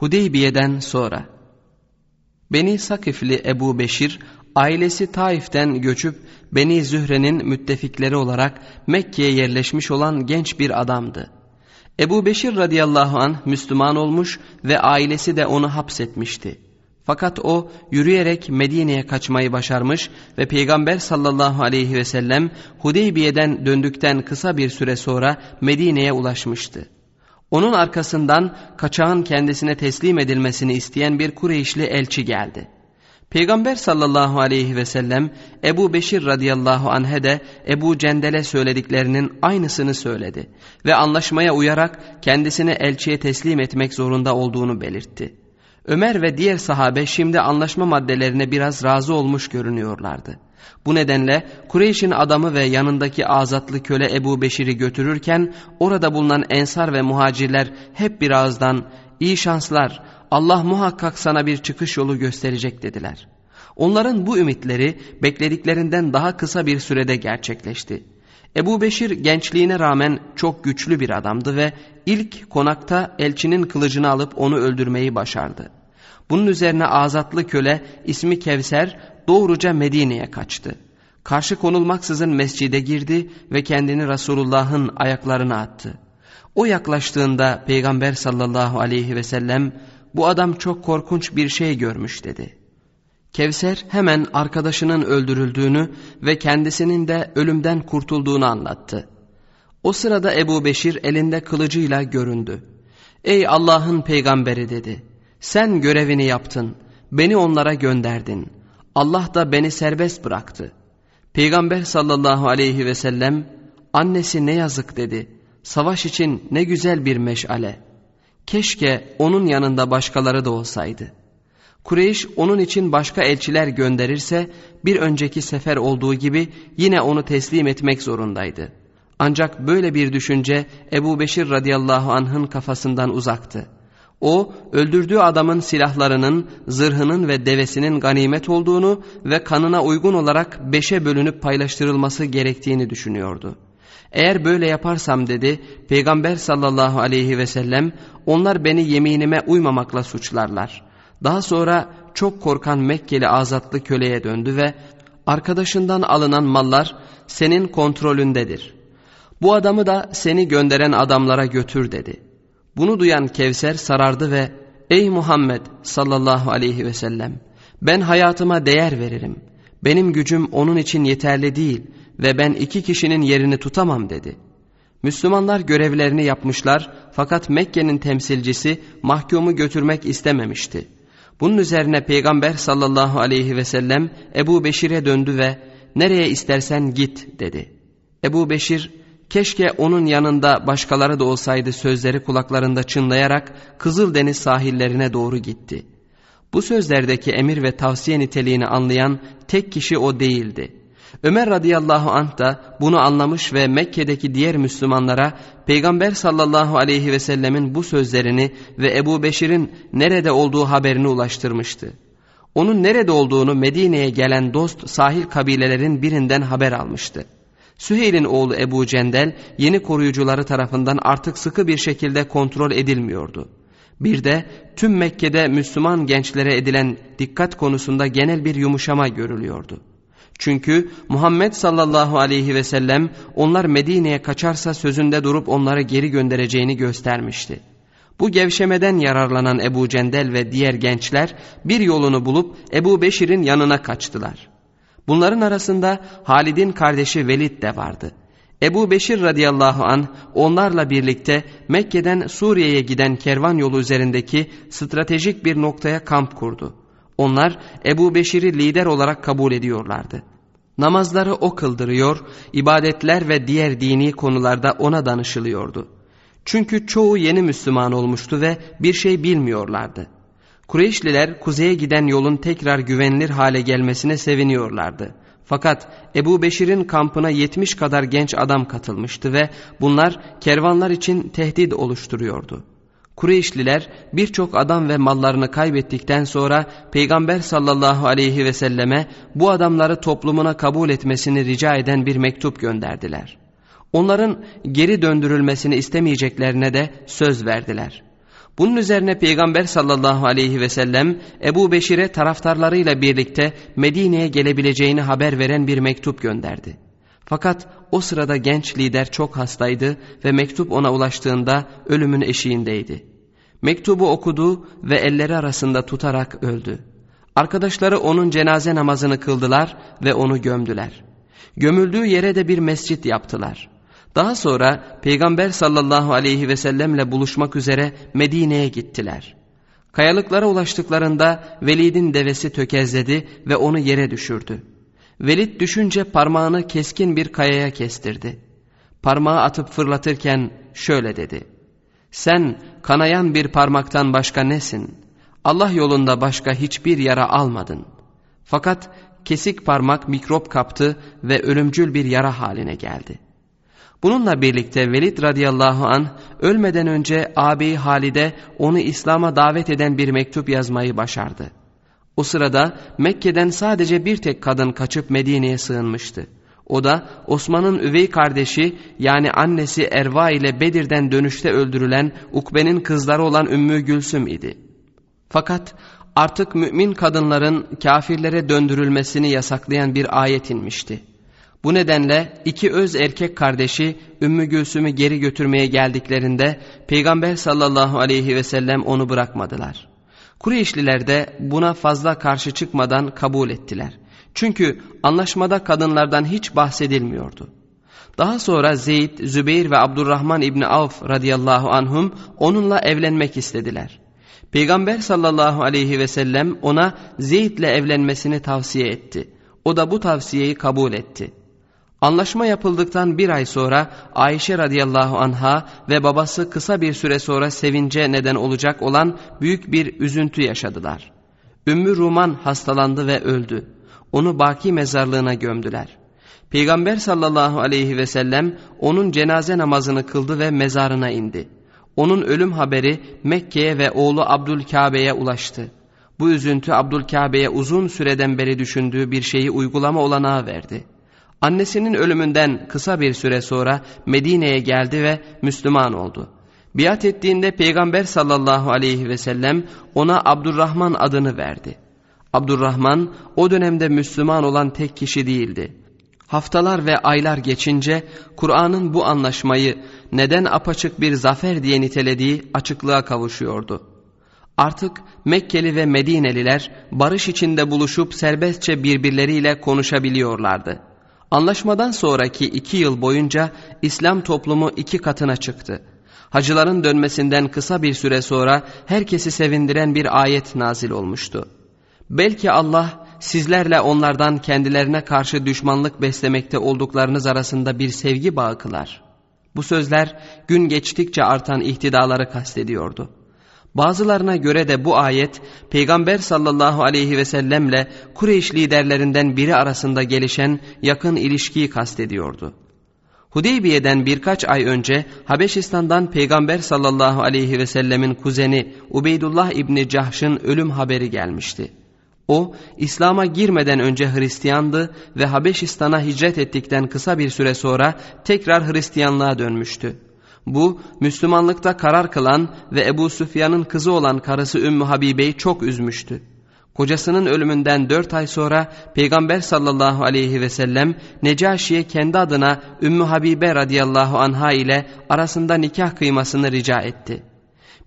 Hudeybiye'den sonra Beni Sakifli Ebu Beşir ailesi Taif'ten göçüp Beni Zühre'nin müttefikleri olarak Mekke'ye yerleşmiş olan genç bir adamdı. Ebu Beşir radıyallahu anh Müslüman olmuş ve ailesi de onu hapsetmişti. Fakat o yürüyerek Medine'ye kaçmayı başarmış ve Peygamber sallallahu aleyhi ve sellem Hudeybiye'den döndükten kısa bir süre sonra Medine'ye ulaşmıştı. Onun arkasından kaçağın kendisine teslim edilmesini isteyen bir Kureyşli elçi geldi. Peygamber sallallahu aleyhi ve sellem Ebu Beşir radıyallahu anh'e de Ebu Cendel'e söylediklerinin aynısını söyledi ve anlaşmaya uyarak kendisini elçiye teslim etmek zorunda olduğunu belirtti. Ömer ve diğer sahabe şimdi anlaşma maddelerine biraz razı olmuş görünüyorlardı. Bu nedenle Kureyş'in adamı ve yanındaki azatlı köle Ebu Beşir'i götürürken orada bulunan ensar ve muhacirler hep bir ağızdan iyi şanslar Allah muhakkak sana bir çıkış yolu gösterecek dediler. Onların bu ümitleri beklediklerinden daha kısa bir sürede gerçekleşti. Ebu Beşir gençliğine rağmen çok güçlü bir adamdı ve ilk konakta elçinin kılıcını alıp onu öldürmeyi başardı. Bunun üzerine azatlı köle ismi Kevser doğruca Medine'ye kaçtı. Karşı konulmaksızın mescide girdi ve kendini Resulullah'ın ayaklarına attı. O yaklaştığında Peygamber sallallahu aleyhi ve sellem bu adam çok korkunç bir şey görmüş dedi. Kevser hemen arkadaşının öldürüldüğünü ve kendisinin de ölümden kurtulduğunu anlattı. O sırada Ebu Beşir elinde kılıcıyla göründü. Ey Allah'ın peygamberi dedi. Sen görevini yaptın. Beni onlara gönderdin. Allah da beni serbest bıraktı. Peygamber sallallahu aleyhi ve sellem annesi ne yazık dedi. Savaş için ne güzel bir meşale. Keşke onun yanında başkaları da olsaydı. Kureyş onun için başka elçiler gönderirse bir önceki sefer olduğu gibi yine onu teslim etmek zorundaydı. Ancak böyle bir düşünce Ebu Beşir radıyallahu anh'ın kafasından uzaktı. O öldürdüğü adamın silahlarının, zırhının ve devesinin ganimet olduğunu ve kanına uygun olarak beşe bölünüp paylaştırılması gerektiğini düşünüyordu. Eğer böyle yaparsam dedi Peygamber sallallahu aleyhi ve sellem onlar beni yeminime uymamakla suçlarlar. Daha sonra çok korkan Mekkeli azatlı köleye döndü ve arkadaşından alınan mallar senin kontrolündedir. Bu adamı da seni gönderen adamlara götür dedi.'' Bunu duyan Kevser sarardı ve ''Ey Muhammed sallallahu aleyhi ve sellem ben hayatıma değer veririm. Benim gücüm onun için yeterli değil ve ben iki kişinin yerini tutamam.'' dedi. Müslümanlar görevlerini yapmışlar fakat Mekke'nin temsilcisi mahkumu götürmek istememişti. Bunun üzerine Peygamber sallallahu aleyhi ve sellem Ebu Beşir'e döndü ve ''Nereye istersen git.'' dedi. Ebu Beşir keşke onun yanında başkaları da olsaydı sözleri kulaklarında çınlayarak Kızıldeniz sahillerine doğru gitti. Bu sözlerdeki emir ve tavsiye niteliğini anlayan tek kişi o değildi. Ömer radıyallahu anh da bunu anlamış ve Mekke'deki diğer Müslümanlara Peygamber sallallahu aleyhi ve sellemin bu sözlerini ve Ebu Beşir'in nerede olduğu haberini ulaştırmıştı. Onun nerede olduğunu Medine'ye gelen dost sahil kabilelerin birinden haber almıştı. Süheyl'in oğlu Ebu Cendel yeni koruyucuları tarafından artık sıkı bir şekilde kontrol edilmiyordu. Bir de tüm Mekke'de Müslüman gençlere edilen dikkat konusunda genel bir yumuşama görülüyordu. Çünkü Muhammed sallallahu aleyhi ve sellem onlar Medine'ye kaçarsa sözünde durup onları geri göndereceğini göstermişti. Bu gevşemeden yararlanan Ebu Cendel ve diğer gençler bir yolunu bulup Ebu Beşir'in yanına kaçtılar. Bunların arasında Halid'in kardeşi Velid de vardı. Ebu Beşir radıyallahu an onlarla birlikte Mekke'den Suriye'ye giden kervan yolu üzerindeki stratejik bir noktaya kamp kurdu. Onlar Ebu Beşir'i lider olarak kabul ediyorlardı. Namazları o kıldırıyor, ibadetler ve diğer dini konularda ona danışılıyordu. Çünkü çoğu yeni Müslüman olmuştu ve bir şey bilmiyorlardı. Kureyşliler kuzeye giden yolun tekrar güvenilir hale gelmesine seviniyorlardı. Fakat Ebu Beşir'in kampına 70 kadar genç adam katılmıştı ve bunlar kervanlar için tehdit oluşturuyordu. Kureyşliler birçok adam ve mallarını kaybettikten sonra Peygamber sallallahu aleyhi ve selleme bu adamları toplumuna kabul etmesini rica eden bir mektup gönderdiler. Onların geri döndürülmesini istemeyeceklerine de söz verdiler.'' Bunun üzerine Peygamber sallallahu aleyhi ve sellem Ebu Beşir'e taraftarlarıyla birlikte Medine'ye gelebileceğini haber veren bir mektup gönderdi. Fakat o sırada genç lider çok hastaydı ve mektup ona ulaştığında ölümün eşiğindeydi. Mektubu okudu ve elleri arasında tutarak öldü. Arkadaşları onun cenaze namazını kıldılar ve onu gömdüler. Gömüldüğü yere de bir mescit yaptılar. Daha sonra Peygamber sallallahu aleyhi ve sellemle buluşmak üzere Medine'ye gittiler. Kayalıklara ulaştıklarında Velid'in devesi tökezledi ve onu yere düşürdü. Velid düşünce parmağını keskin bir kayaya kestirdi. Parmağı atıp fırlatırken şöyle dedi. Sen kanayan bir parmaktan başka nesin? Allah yolunda başka hiçbir yara almadın. Fakat kesik parmak mikrop kaptı ve ölümcül bir yara haline geldi. Bununla birlikte Velid radıyallahu an ölmeden önce ağabeyi Halide onu İslam'a davet eden bir mektup yazmayı başardı. O sırada Mekke'den sadece bir tek kadın kaçıp Medine'ye sığınmıştı. O da Osman'ın üvey kardeşi yani annesi Erva ile Bedir'den dönüşte öldürülen Ukbe'nin kızları olan Ümmü Gülsüm idi. Fakat artık mümin kadınların kafirlere döndürülmesini yasaklayan bir ayet inmişti. Bu nedenle iki öz erkek kardeşi Ümmü Gülsüm'ü geri götürmeye geldiklerinde Peygamber sallallahu aleyhi ve sellem onu bırakmadılar. Kureyşliler de buna fazla karşı çıkmadan kabul ettiler. Çünkü anlaşmada kadınlardan hiç bahsedilmiyordu. Daha sonra Zeyd, Zübeyir ve Abdurrahman İbni Avf radıyallahu anhum onunla evlenmek istediler. Peygamber sallallahu aleyhi ve sellem ona Zeyd'le evlenmesini tavsiye etti. O da bu tavsiyeyi kabul etti. Anlaşma yapıldıktan bir ay sonra Ayşe radıyallahu anha ve babası kısa bir süre sonra sevince neden olacak olan büyük bir üzüntü yaşadılar. Ümmü Ruman hastalandı ve öldü. Onu baki mezarlığına gömdüler. Peygamber sallallahu aleyhi ve sellem onun cenaze namazını kıldı ve mezarına indi. Onun ölüm haberi Mekke'ye ve oğlu Abdülkabe'ye ulaştı. Bu üzüntü Abdülkabe'ye uzun süreden beri düşündüğü bir şeyi uygulama olanağı verdi.'' Annesinin ölümünden kısa bir süre sonra Medine'ye geldi ve Müslüman oldu. Biat ettiğinde Peygamber sallallahu aleyhi ve sellem ona Abdurrahman adını verdi. Abdurrahman o dönemde Müslüman olan tek kişi değildi. Haftalar ve aylar geçince Kur'an'ın bu anlaşmayı neden apaçık bir zafer diye nitelediği açıklığa kavuşuyordu. Artık Mekkeli ve Medineliler barış içinde buluşup serbestçe birbirleriyle konuşabiliyorlardı. Anlaşmadan sonraki iki yıl boyunca İslam toplumu iki katına çıktı. Hacıların dönmesinden kısa bir süre sonra herkesi sevindiren bir ayet nazil olmuştu. Belki Allah sizlerle onlardan kendilerine karşı düşmanlık beslemekte olduklarınız arasında bir sevgi bağı kılar. Bu sözler gün geçtikçe artan ihtidaları kastediyordu. Bazılarına göre de bu ayet Peygamber sallallahu aleyhi ve sellemle Kureyş liderlerinden biri arasında gelişen yakın ilişkiyi kastediyordu. Hudeybiye'den birkaç ay önce Habeşistan'dan Peygamber sallallahu aleyhi ve sellemin kuzeni Ubeydullah İbni Cahş'ın ölüm haberi gelmişti. O İslam'a girmeden önce Hristiyandı ve Habeşistan'a hicret ettikten kısa bir süre sonra tekrar Hristiyanlığa dönmüştü. Bu Müslümanlıkta karar kılan ve Ebu Süfyan'ın kızı olan karısı Ümmü Habibe'yi çok üzmüştü. Kocasının ölümünden dört ay sonra Peygamber sallallahu aleyhi ve sellem Necaşi'ye kendi adına Ümmü Habibe radıyallahu anha ile arasında nikah kıymasını rica etti.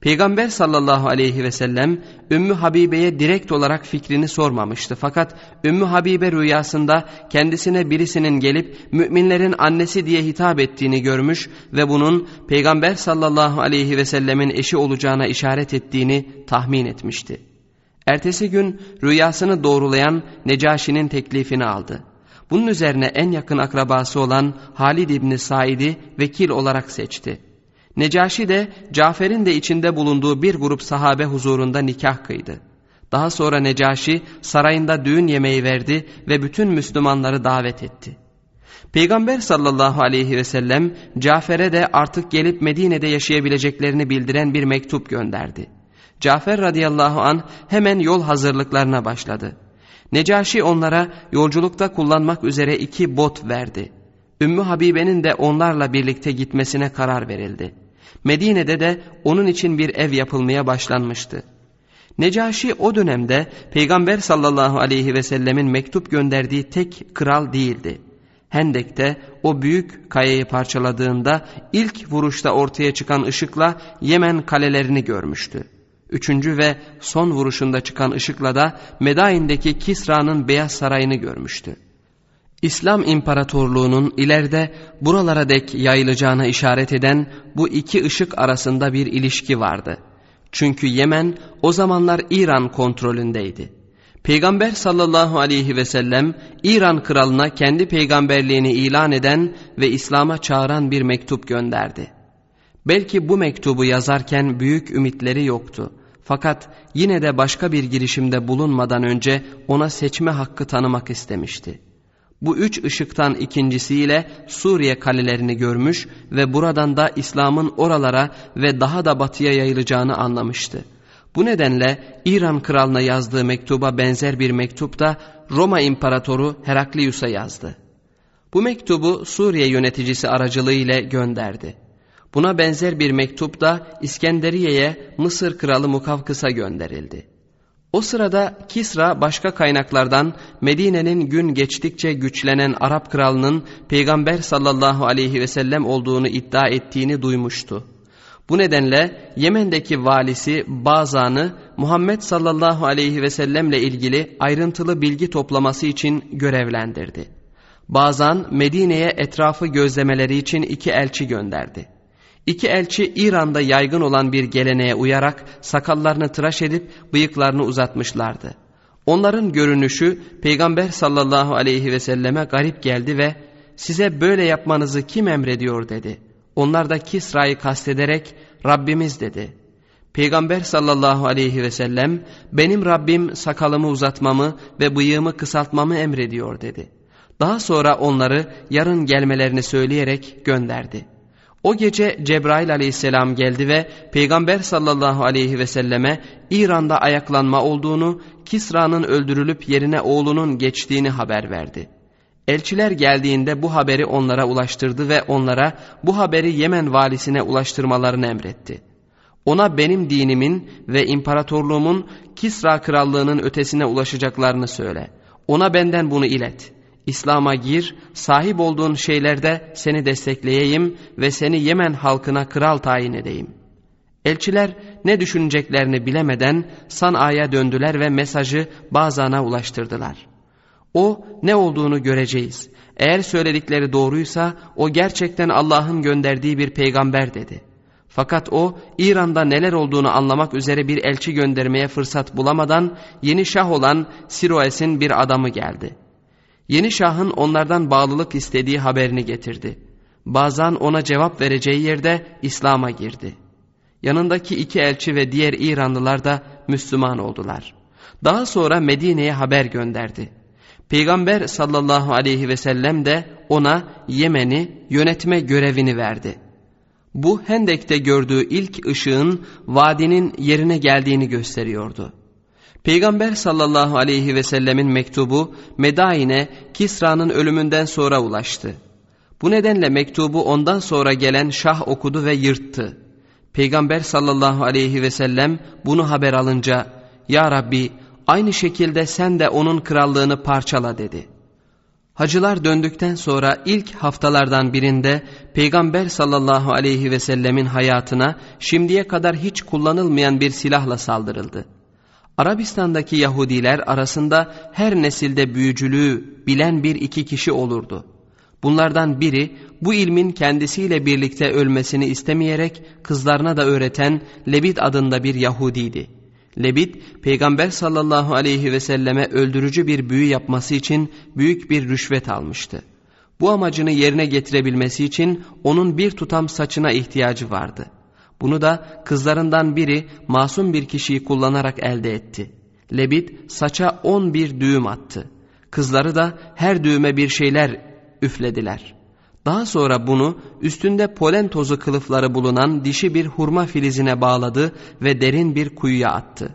Peygamber sallallahu aleyhi ve sellem Ümmü Habibe'ye direkt olarak fikrini sormamıştı. Fakat Ümmü Habibe rüyasında kendisine birisinin gelip müminlerin annesi diye hitap ettiğini görmüş ve bunun Peygamber sallallahu aleyhi ve sellemin eşi olacağına işaret ettiğini tahmin etmişti. Ertesi gün rüyasını doğrulayan Necaşi'nin teklifini aldı. Bunun üzerine en yakın akrabası olan Halid İbni Said'i vekil olarak seçti. Necaşi de Cafer'in de içinde bulunduğu bir grup sahabe huzurunda nikah kıydı. Daha sonra Necaşi sarayında düğün yemeği verdi ve bütün Müslümanları davet etti. Peygamber sallallahu aleyhi ve sellem Cafer'e de artık gelip Medine'de yaşayabileceklerini bildiren bir mektup gönderdi. Cafer radıyallahu an hemen yol hazırlıklarına başladı. Necaşi onlara yolculukta kullanmak üzere iki bot verdi. Ümmü Habibe'nin de onlarla birlikte gitmesine karar verildi. Medine'de de onun için bir ev yapılmaya başlanmıştı. Necaşi o dönemde Peygamber sallallahu aleyhi ve sellemin mektup gönderdiği tek kral değildi. Hendek'te o büyük kayayı parçaladığında ilk vuruşta ortaya çıkan ışıkla Yemen kalelerini görmüştü. Üçüncü ve son vuruşunda çıkan ışıkla da Medain'deki Kisra'nın Beyaz Sarayı'nı görmüştü. İslam İmparatorluğu'nun ileride buralara dek yayılacağına işaret eden bu iki ışık arasında bir ilişki vardı. Çünkü Yemen o zamanlar İran kontrolündeydi. Peygamber sallallahu aleyhi ve sellem İran kralına kendi peygamberliğini ilan eden ve İslam'a çağıran bir mektup gönderdi. Belki bu mektubu yazarken büyük ümitleri yoktu. Fakat yine de başka bir girişimde bulunmadan önce ona seçme hakkı tanımak istemişti. Bu üç ışıktan ikincisiyle Suriye kalelerini görmüş ve buradan da İslam'ın oralara ve daha da batıya yayılacağını anlamıştı. Bu nedenle İran kralına yazdığı mektuba benzer bir mektup da Roma İmparatoru Heraklius'a yazdı. Bu mektubu Suriye yöneticisi aracılığıyla gönderdi. Buna benzer bir mektup da İskenderiye'ye Mısır kralı Mukavkıs'a gönderildi. O sırada Kisra başka kaynaklardan Medine'nin gün geçtikçe güçlenen Arap kralının Peygamber sallallahu aleyhi ve sellem olduğunu iddia ettiğini duymuştu. Bu nedenle Yemen'deki valisi Bazan'ı Muhammed sallallahu aleyhi ve sellemle ilgili ayrıntılı bilgi toplaması için görevlendirdi. Bazan Medine'ye etrafı gözlemeleri için iki elçi gönderdi. İki elçi İran'da yaygın olan bir geleneğe uyarak sakallarını tıraş edip bıyıklarını uzatmışlardı. Onların görünüşü Peygamber sallallahu aleyhi ve selleme garip geldi ve size böyle yapmanızı kim emrediyor dedi. Onlar da Kisra'yı kastederek Rabbimiz dedi. Peygamber sallallahu aleyhi ve sellem benim Rabbim sakalımı uzatmamı ve bıyığımı kısaltmamı emrediyor dedi. Daha sonra onları yarın gelmelerini söyleyerek gönderdi. O gece Cebrail aleyhisselam geldi ve Peygamber sallallahu aleyhi ve selleme İran'da ayaklanma olduğunu, Kisra'nın öldürülüp yerine oğlunun geçtiğini haber verdi. Elçiler geldiğinde bu haberi onlara ulaştırdı ve onlara bu haberi Yemen valisine ulaştırmalarını emretti. Ona benim dinimin ve imparatorluğumun Kisra krallığının ötesine ulaşacaklarını söyle. Ona benden bunu ilet.'' İslam'a gir, sahip olduğun şeylerde seni destekleyeyim ve seni Yemen halkına kral tayin edeyim. Elçiler ne düşüneceklerini bilemeden San'a'ya döndüler ve mesajı Bazan'a ulaştırdılar. O ne olduğunu göreceğiz. Eğer söyledikleri doğruysa o gerçekten Allah'ın gönderdiği bir peygamber dedi. Fakat o İran'da neler olduğunu anlamak üzere bir elçi göndermeye fırsat bulamadan yeni şah olan Siroes'in bir adamı geldi.'' Yeni şahın onlardan bağlılık istediği haberini getirdi. Bazan ona cevap vereceği yerde İslam'a girdi. Yanındaki iki elçi ve diğer İranlılar da Müslüman oldular. Daha sonra Medine'ye haber gönderdi. Peygamber sallallahu aleyhi ve sellem de ona Yemen'i yönetme görevini verdi. Bu Hendek'te gördüğü ilk ışığın vadinin yerine geldiğini gösteriyordu. Peygamber sallallahu aleyhi ve sellemin mektubu Medain'e Kisra'nın ölümünden sonra ulaştı. Bu nedenle mektubu ondan sonra gelen şah okudu ve yırttı. Peygamber sallallahu aleyhi ve sellem bunu haber alınca Ya Rabbi aynı şekilde sen de onun krallığını parçala dedi. Hacılar döndükten sonra ilk haftalardan birinde Peygamber sallallahu aleyhi ve sellemin hayatına şimdiye kadar hiç kullanılmayan bir silahla saldırıldı. Arabistan'daki Yahudiler arasında her nesilde büyücülüğü bilen bir iki kişi olurdu. Bunlardan biri bu ilmin kendisiyle birlikte ölmesini istemeyerek kızlarına da öğreten Lebit adında bir Yahudiydi. Lebit peygamber sallallahu aleyhi ve selleme öldürücü bir büyü yapması için büyük bir rüşvet almıştı. Bu amacını yerine getirebilmesi için onun bir tutam saçına ihtiyacı vardı.'' Bunu da kızlarından biri masum bir kişiyi kullanarak elde etti. Lebit saça on bir düğüm attı. Kızları da her düğüme bir şeyler üflediler. Daha sonra bunu üstünde polen tozu kılıfları bulunan dişi bir hurma filizine bağladı ve derin bir kuyuya attı.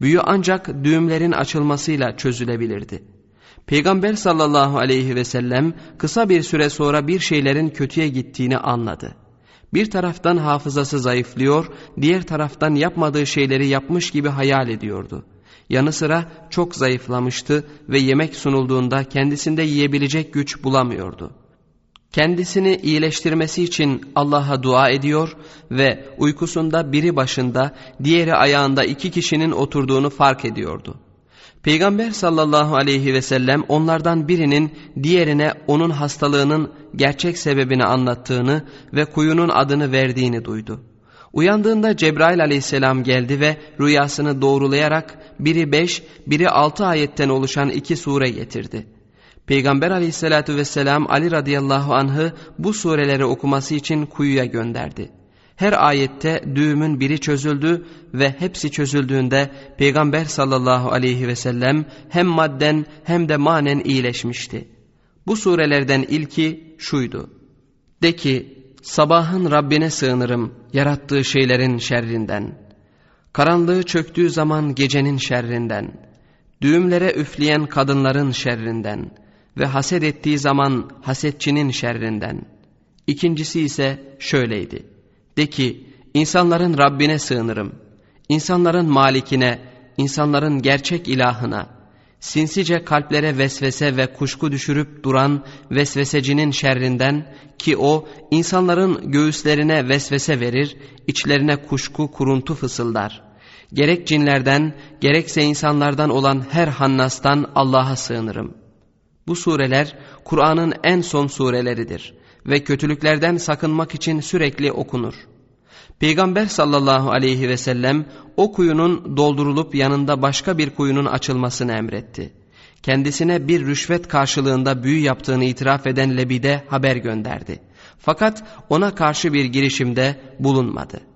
Büyü ancak düğümlerin açılmasıyla çözülebilirdi. Peygamber sallallahu aleyhi ve sellem kısa bir süre sonra bir şeylerin kötüye gittiğini anladı. Bir taraftan hafızası zayıflıyor, diğer taraftan yapmadığı şeyleri yapmış gibi hayal ediyordu. Yanı sıra çok zayıflamıştı ve yemek sunulduğunda kendisinde yiyebilecek güç bulamıyordu. Kendisini iyileştirmesi için Allah'a dua ediyor ve uykusunda biri başında, diğeri ayağında iki kişinin oturduğunu fark ediyordu. Peygamber sallallahu aleyhi ve sellem onlardan birinin diğerine onun hastalığının gerçek sebebini anlattığını ve kuyunun adını verdiğini duydu. Uyandığında Cebrail aleyhisselam geldi ve rüyasını doğrulayarak biri beş, biri altı ayetten oluşan iki sure getirdi. Peygamber aleyhissalatü vesselam Ali radıyallahu anh'ı bu sureleri okuması için kuyuya gönderdi. Her ayette düğümün biri çözüldü ve hepsi çözüldüğünde Peygamber sallallahu aleyhi ve sellem hem madden hem de manen iyileşmişti. Bu surelerden ilki şuydu. De ki sabahın Rabbine sığınırım yarattığı şeylerin şerrinden. Karanlığı çöktüğü zaman gecenin şerrinden. Düğümlere üfleyen kadınların şerrinden ve haset ettiği zaman hasetçinin şerrinden. İkincisi ise şöyleydi. De ki insanların Rabbine sığınırım. İnsanların malikine, insanların gerçek ilahına, sinsice kalplere vesvese ve kuşku düşürüp duran vesvesecinin şerrinden ki o insanların göğüslerine vesvese verir, içlerine kuşku kuruntu fısıldar. Gerek cinlerden gerekse insanlardan olan her hannastan Allah'a sığınırım. Bu sureler Kur'an'ın en son sureleridir ve kötülüklerden sakınmak için sürekli okunur. Peygamber sallallahu aleyhi ve sellem o kuyunun doldurulup yanında başka bir kuyunun açılmasını emretti. Kendisine bir rüşvet karşılığında büyü yaptığını itiraf eden Lebide haber gönderdi. Fakat ona karşı bir girişimde bulunmadı.